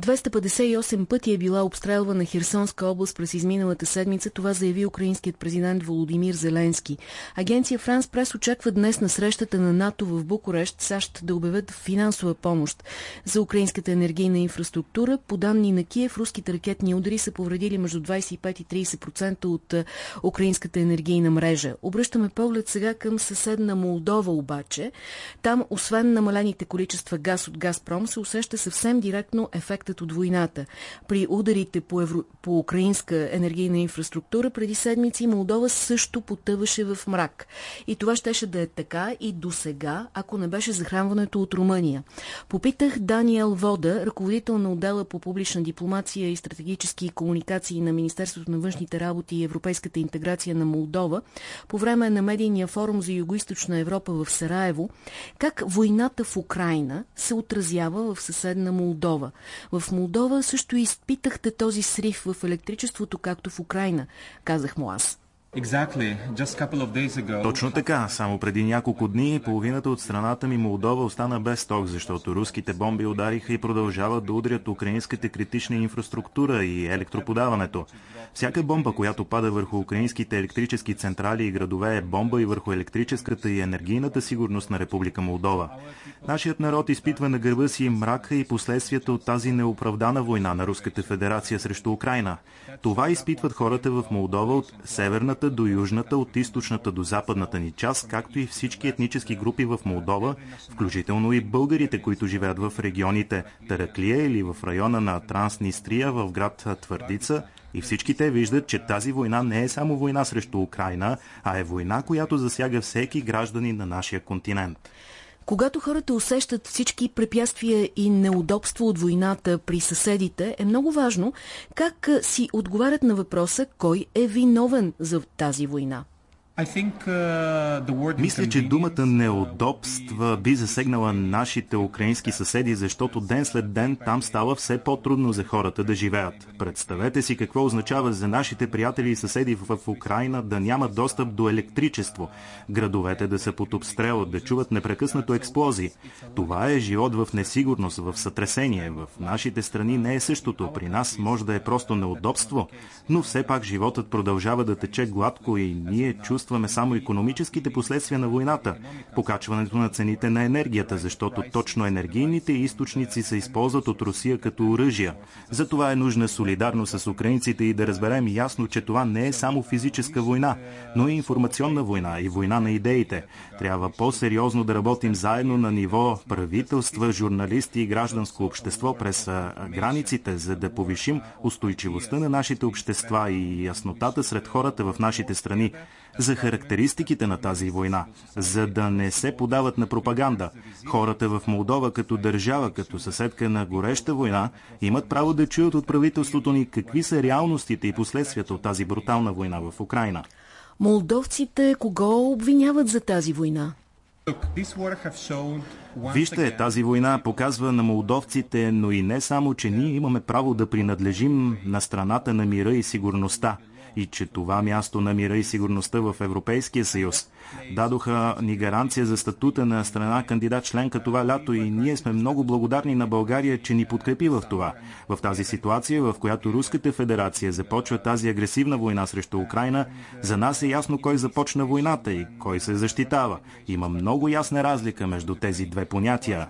258 пъти е била обстрелвана Херсонска област през изминалата седмица, това заяви украинският президент Володимир Зеленски. Агенция Франс Прес очаква днес на срещата на НАТО в Букурещ САЩ да обявят финансова помощ за украинската енергийна инфраструктура. По данни на Киев, руските ракетни удари са повредили между 25 и 30% от украинската енергийна мрежа. Обръщаме поглед сега към съседна Молдова обаче. Там, освен намалените количества газ от Газпром, се усеща съвсем директно ефектът от войната. При ударите по, евро... по украинска енергийна инфраструктура преди седмици Молдова също потъваше в мрак. И това щеше да е така и до сега, ако не беше захранването от Румъния. Попитах Даниел Вода, ръководител на отдела по публична дипломация и стратегически комуникации на Министерството на външните работи и европейската интеграция на Молдова, по време на медийния форум за Юго-Источна Европа в Сараево, как войната в Украина се отразява в съседна Молдова. В Молдова също изпитахте този срив в електричеството, както в Украина, казах му аз. Точно така. Само преди няколко дни половината от страната ми Молдова остана без ток, защото руските бомби удариха и продължават да удрят украинската критична инфраструктура и електроподаването. Всяка бомба, която пада върху украинските електрически централи и градове е бомба и върху електрическата и енергийната сигурност на Република Молдова. Нашият народ изпитва на гърба си мрака и последствията от тази неоправдана война на Руската федерация срещу Украина. Това изпитват хората в Молдова от северната до южната, от източната до западната ни част, както и всички етнически групи в Молдова, включително и българите, които живеят в регионите Тараклия или в района на Транснистрия в град Твърдица, и всички те виждат, че тази война не е само война срещу Украина, а е война, която засяга всеки гражданин на нашия континент. Когато хората усещат всички препятствия и неудобства от войната при съседите, е много важно как си отговарят на въпроса кой е виновен за тази война. Uh, Мисля, че думата неудобства би засегнала нашите украински съседи, защото ден след ден там става все по-трудно за хората да живеят. Представете си какво означава за нашите приятели и съседи в Украина да нямат достъп до електричество, градовете да са под обстрел, да чуват непрекъснато експлозии. Това е живот в несигурност, в сътресение. В нашите страни не е същото. При нас може да е просто неудобство, но все пак животът продължава да тече гладко и ние чувстваме чувстваме само економическите последствия на войната, покачването на цените на енергията, защото точно енергийните източници се използват от Русия като оръжия. Затова е нужна солидарност с украинците и да разберем ясно, че това не е само физическа война, но и информационна война и война на идеите. Трябва по-сериозно да работим заедно на ниво правителства, журналисти и гражданско общество през границите, за да повишим устойчивостта на нашите общества и яснотата сред хората в нашите страни за характеристиките на тази война, за да не се подават на пропаганда. Хората в Молдова като държава, като съседка на гореща война, имат право да чуят от правителството ни какви са реалностите и последствията от тази брутална война в Украина. Молдовците кого обвиняват за тази война? Вижте, тази война показва на молдовците, но и не само, че ние имаме право да принадлежим на страната на мира и сигурността и че това място на мира и сигурността в Европейския съюз. Дадоха ни гаранция за статута на страна кандидат членка това лято и ние сме много благодарни на България, че ни подкрепи в това. В тази ситуация, в която Руската федерация започва тази агресивна война срещу Украина, за нас е ясно кой започна войната и кой се защитава. Има много ясна разлика между тези две понятия.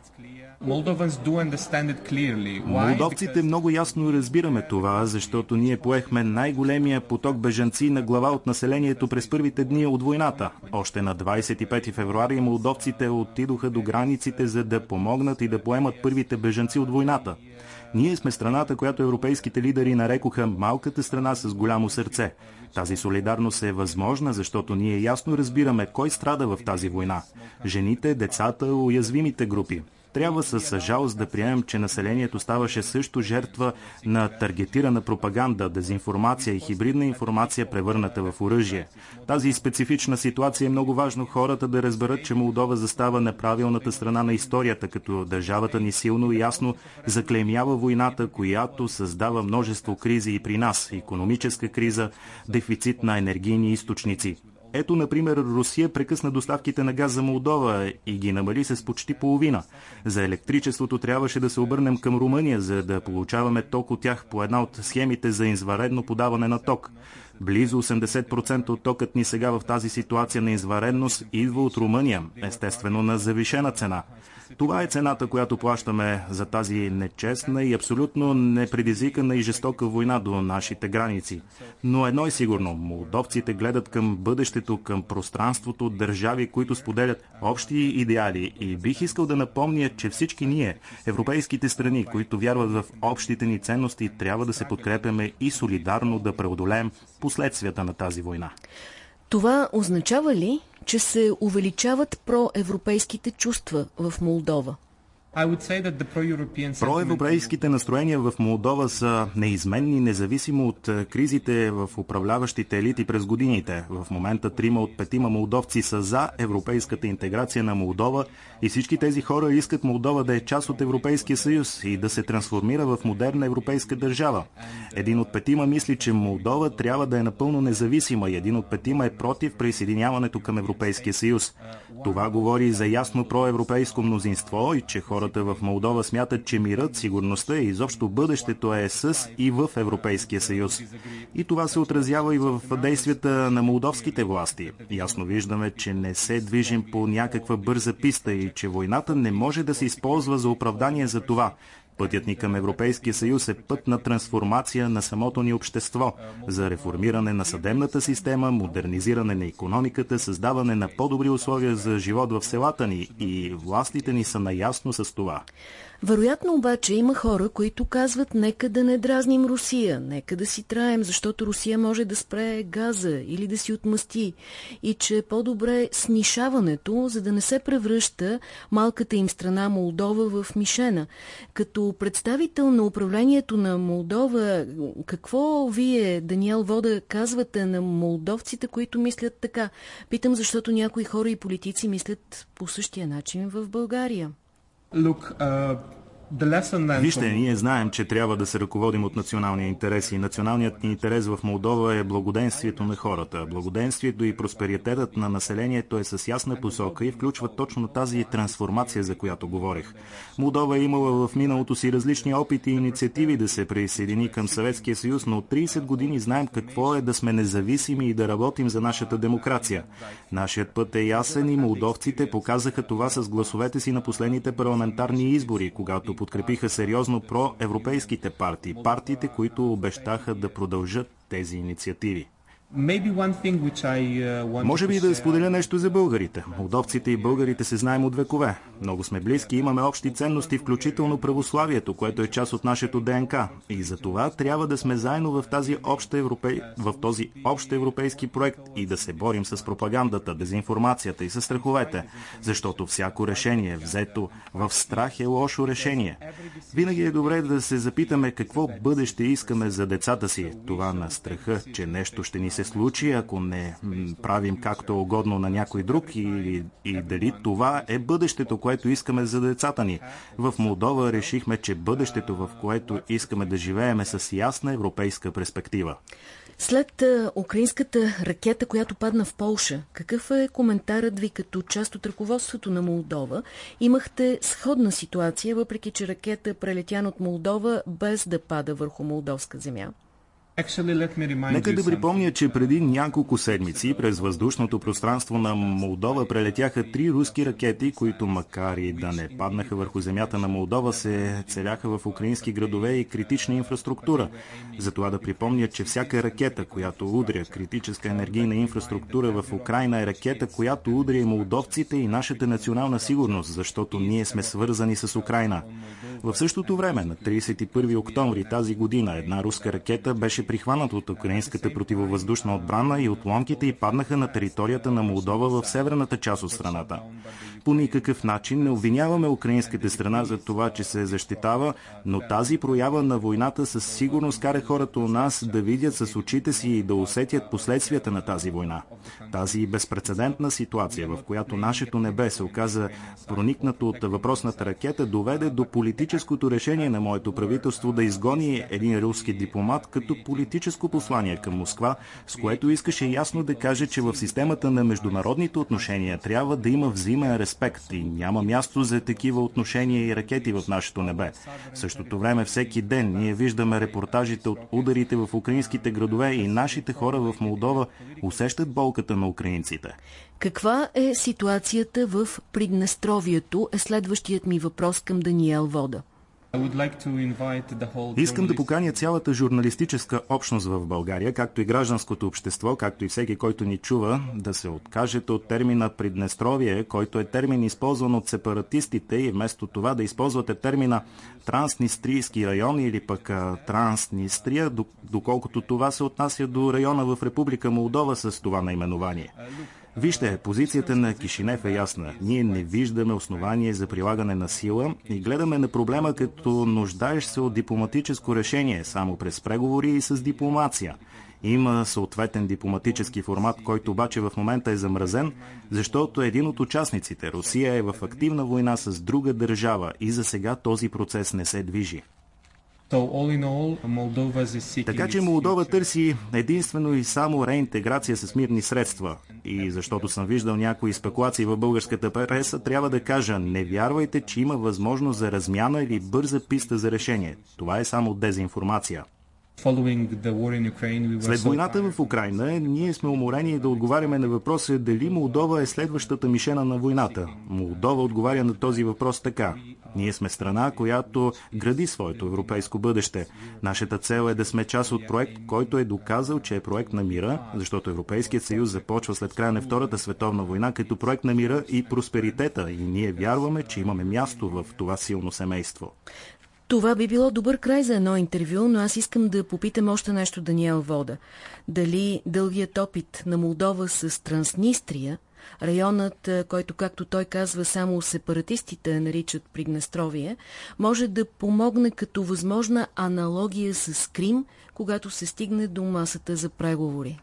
Молдовците много ясно разбираме това, защото ние поехме най-големия поток бежанци на глава от населението през първите дни от войната. Още на 25 февруари молдовците отидоха до границите, за да помогнат и да поемат първите бежанци от войната. Ние сме страната, която европейските лидери нарекоха малката страна с голямо сърце. Тази солидарност е възможна, защото ние ясно разбираме кой страда в тази война. Жените, децата, уязвимите групи. Трябва с жалост да приемем, че населението ставаше също жертва на таргетирана пропаганда, дезинформация и хибридна информация, превърната в оръжие. Тази специфична ситуация е много важно хората да разберат, че Молдова застава на правилната страна на историята, като държавата ни силно и ясно заклеймява войната, която създава множество кризи и при нас – економическа криза, дефицит на енергийни източници. Ето, например, Русия прекъсна доставките на газ за Молдова и ги намали с почти половина. За електричеството трябваше да се обърнем към Румъния, за да получаваме ток от тях по една от схемите за изваредно подаване на ток. Близо 80% от токът ни сега в тази ситуация на изваредност идва от Румъния, естествено на завишена цена. Това е цената, която плащаме за тази нечестна и абсолютно непредизвикана и жестока война до нашите граници. Но едно е сигурно, молдовците гледат към бъдещето, към пространството, държави, които споделят общи идеали и бих искал да напомня, че всички ние, европейските страни, които вярват в общите ни ценности, трябва да се подкрепяме и солидарно да преодолеем последствията на тази война. Това означава ли, че се увеличават проевропейските чувства в Молдова? Проевропейските настроения в Молдова са неизменни, независимо от е, кризите в управляващите елити през годините. В момента трима от петима молдовци са за европейската интеграция на Молдова и всички тези хора искат Молдова да е част от Европейския съюз и да се трансформира в модерна европейска държава. Един от петима мисли, че Молдова трябва да е напълно независима и един от петима е против присъединяването към Европейския съюз. Това говори за ясно проевропейско мнозинство и че хората в Молдова смятат, че мирът, сигурността и изобщо бъдещето е с и в Европейския съюз. И това се отразява и в действията на молдовските власти. Ясно виждаме, че не се движим по някаква бърза писта и че войната не може да се използва за оправдание за това. Пътят ни към Европейския съюз е път на трансформация на самото ни общество, за реформиране на съдебната система, модернизиране на економиката, създаване на по-добри условия за живот в селата ни и властите ни са наясно с това. Вероятно обаче има хора, които казват нека да не дразним Русия, нека да си траем, защото Русия може да спре газа или да си отмъсти и че е по-добре снишаването, за да не се превръща малката им страна Молдова в мишена. Като представител на управлението на Молдова, какво вие, Даниел Вода, казвате на молдовците, които мислят така? Питам, защото някои хора и политици мислят по същия начин в България. Look, uh, Вижте, ние знаем, че трябва да се ръководим от националния интерес и националният ни интерес в Молдова е благоденствието на хората. Благоденствието и просперитетът на населението е с ясна посока и включва точно тази трансформация, за която говорих. Молдова е имала в миналото си различни опити и инициативи да се присъедини към Съветския съюз, но от 30 години знаем какво е да сме независими и да работим за нашата демокрация. Нашият път е ясен и молдовците показаха това с гласовете си на последните парламентарни избори, когато подкрепиха сериозно проевропейските партии, партиите, които обещаха да продължат тези инициативи. Uh, Може би да споделя нещо за българите. Молдовците и българите се знаем от векове. Много сме близки, имаме общи ценности, включително православието, което е част от нашето ДНК. И за това трябва да сме заедно в, тази обща европей... в този общ европейски проект и да се борим с пропагандата, дезинформацията и с страховете. Защото всяко решение, взето в страх, е лошо решение. Винаги е добре да се запитаме какво бъдеще искаме за децата си. Това на страха, че нещо ще ни се случи, ако не правим както угодно на някой друг и, и дали това е бъдещето, което искаме за децата ни. В Молдова решихме, че бъдещето, в което искаме да живееме с ясна европейска перспектива. След украинската ракета, която падна в Полша, какъв е коментарът ви като част от ръководството на Молдова? Имахте сходна ситуация, въпреки че ракета прелетяна от Молдова без да пада върху молдовска земя. Нека да припомня, че преди няколко седмици през въздушното пространство на Молдова прелетяха три руски ракети, които макар и да не паднаха върху земята на Молдова, се целяха в украински градове и критична инфраструктура. Затова да припомня, че всяка ракета, която удря критическа енергийна инфраструктура в Украина е ракета, която удря и молдовците и нашата национална сигурност, защото ние сме свързани с Украина. В същото време, на 31 октомври тази година, една руска ракета беше прихваната от украинската противовъздушна отбрана и отломките и паднаха на територията на Молдова в северната част от страната. По никакъв начин не обвиняваме украинската страна за това, че се защитава, но тази проява на войната със сигурност кара хората у нас да видят с очите си и да усетят последствията на тази война. Тази безпредседентна ситуация, в която нашето небе се оказа проникнато от въпросната ракета, доведе до политическото решение на моето правителство да изгони един руски дипломат като политическо послание към Москва, с което искаше ясно да каже, че в системата на международните отношения трябва да има взаимен респект и няма място за такива отношения и ракети в нашето небе. В същото време всеки ден ние виждаме репортажите от ударите в украинските градове и нашите хора в Молдова усещат болката на украинците. Каква е ситуацията в Приднестровието е следващият ми въпрос към Даниел Вода. Искам да поканя цялата журналистическа общност в България, както и гражданското общество, както и всеки, който ни чува, да се откажете от термина Приднестровие, който е термин използван от сепаратистите и вместо това да използвате термина Транснистрийски район или пък Транснистрия, доколкото това се отнася до района в Република Молдова с това наименование. Вижте, позицията на Кишинев е ясна. Ние не виждаме основание за прилагане на сила и гледаме на проблема като нуждаеш се от дипломатическо решение, само през преговори и с дипломация. Има съответен дипломатически формат, който обаче в момента е замразен, защото един от участниците, Русия, е в активна война с друга държава и за сега този процес не се движи. Така че Молдова търси единствено и само реинтеграция с мирни средства. И защото съм виждал някои спекулации в българската преса, трябва да кажа, не вярвайте, че има възможност за размяна или бърза писта за решение. Това е само дезинформация. След войната в Украина, ние сме уморени да отговаряме на въпроса дали Молдова е следващата мишена на войната. Молдова отговаря на този въпрос така. Ние сме страна, която гради своето европейско бъдеще. Нашата цел е да сме част от проект, който е доказал, че е проект на мира, защото Европейският съюз започва след края на Втората световна война като проект на мира и просперитета и ние вярваме, че имаме място в това силно семейство. Това би било добър край за едно интервю, но аз искам да попитам още нещо Даниел Вода. Дали дългият опит на Молдова с Транснистрия, районът, който, както той казва, само сепаратистите наричат Приднестровие, може да помогне като възможна аналогия с Крим, когато се стигне до масата за преговори?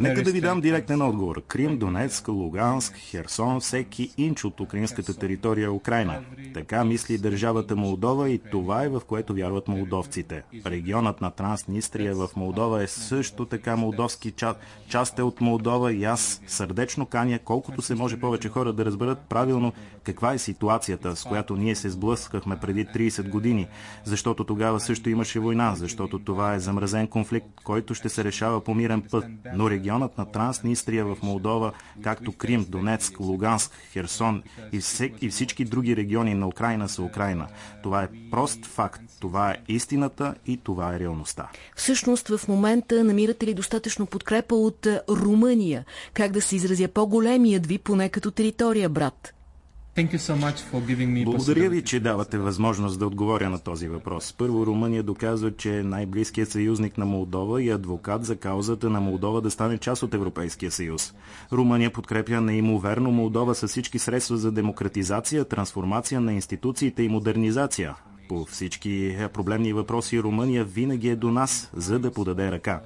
Нека да ви дам директен отговор. Крим, Донецк, Луганск, Херсон, всеки инч от украинската територия е Украина. Така мисли държавата Молдова и това е в което вярват молдовците. Регионът на Транснистрия в Молдова е също така молдовски част, част е от Молдова и аз сърдечно каня колкото се може повече хора да разберат правилно каква е ситуацията, с която ние се сблъскахме преди 30 години, защото тогава също имаше война, защото това е замразен конфликт, който ще се решава по мирен път, но регионът на Транснистрия в Молдова, както Крим, Донецк, Луганск, Херсон и, всек, и всички други региони на Украина са Украина. Това е прост факт, това е истината и това е реалността. Всъщност в момента намирате ли достатъчно подкрепа от Румъния? Как да се изразя по-големият ви, поне като територия, брат? Благодаря ви, че давате възможност да отговоря на този въпрос. Първо, Румъния доказва, че е най-близкият съюзник на Молдова и адвокат за каузата на Молдова да стане част от Европейския съюз. Румъния подкрепя неимоверно Молдова с всички средства за демократизация, трансформация на институциите и модернизация. По всички проблемни въпроси Румъния винаги е до нас, за да подаде ръка.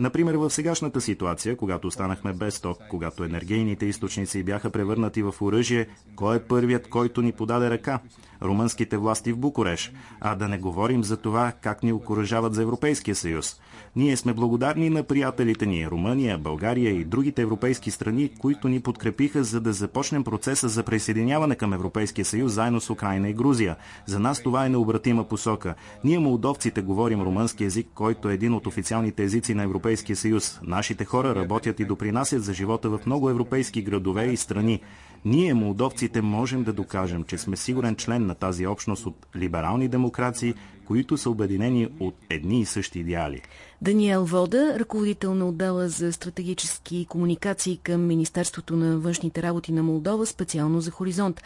Например, в сегашната ситуация, когато останахме без ток, когато енергийните източници бяха превърнати в оръжие, кой е първият, който ни подаде ръка? Румънските власти в Букуреш. А да не говорим за това, как ни окоръжават за Европейския съюз. Ние сме благодарни на приятелите ни Румъния, България и другите европейски страни, които ни подкрепиха за да започнем процеса за присъединяване към Европейския съюз заедно с Украина и Грузия. За нас това е необратима посока. Ние молдовците говорим румънски език, който е един от официалните езици на Европейския съюз. Нашите хора работят и допринасят за живота в много европейски градове и страни. Ние, молдовците, можем да докажем, че сме сигурен член на тази общност от либерални демокрации, които са обединени от едни и същи идеали. Даниел Вода, ръководител на отдела за стратегически комуникации към Министерството на външните работи на Молдова, специално за Хоризонт.